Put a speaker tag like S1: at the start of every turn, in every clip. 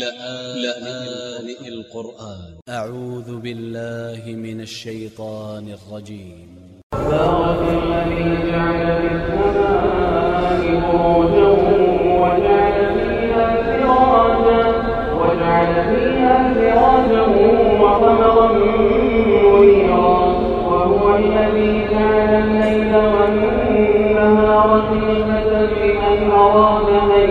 S1: لآن القرآن. أ ع و ذ ب ا ل ل ه من ا ل ش ي ط ا ن ا ل ج ي م
S2: بارك الذي جعل في السماء بروجا وجعل فيها سراجا وجعل فيها سراجا وقمرا منيرا وهو الذي جعل الليل والنهار خلفة لمن أراد أن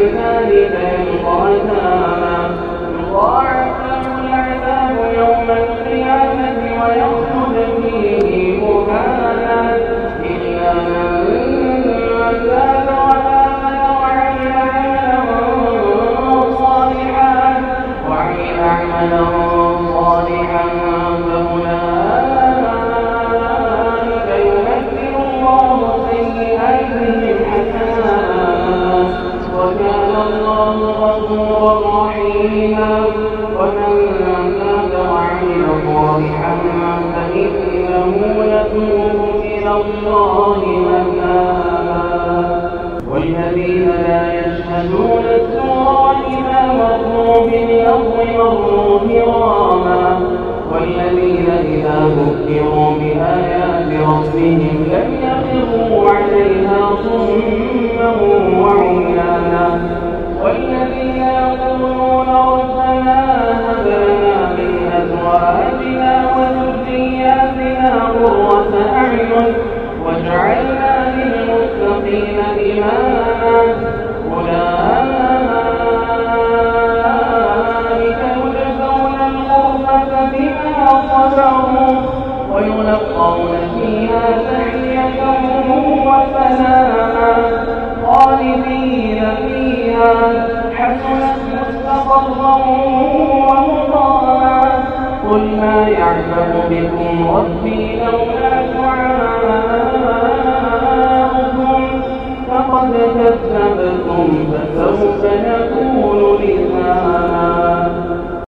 S2: يلقى أثاما يضاعف له العذاب يوم القيامة ويخلد فيه مهانا إلا من تاب وآمن وعمل عملا صالحا. وعمل عملا رحيما. ومن تاب وعمل صالحا فإنه يتوب إلى الله متابا والذين لا يشهدون الزور وإذا مروا باللغو مروا كراما والذين إذا ذكروا بآيات ربهم لم يخروا عليها صما أولئك يجزون الغرفة بما صبروا ويلقون فيها تحية وسلاما خالدين فيها. حسنت مستقرا ومقاما. قل ما يعبأ بكم ربي لولا دعاؤكم فقد كذبتم فسوف نكون لزاما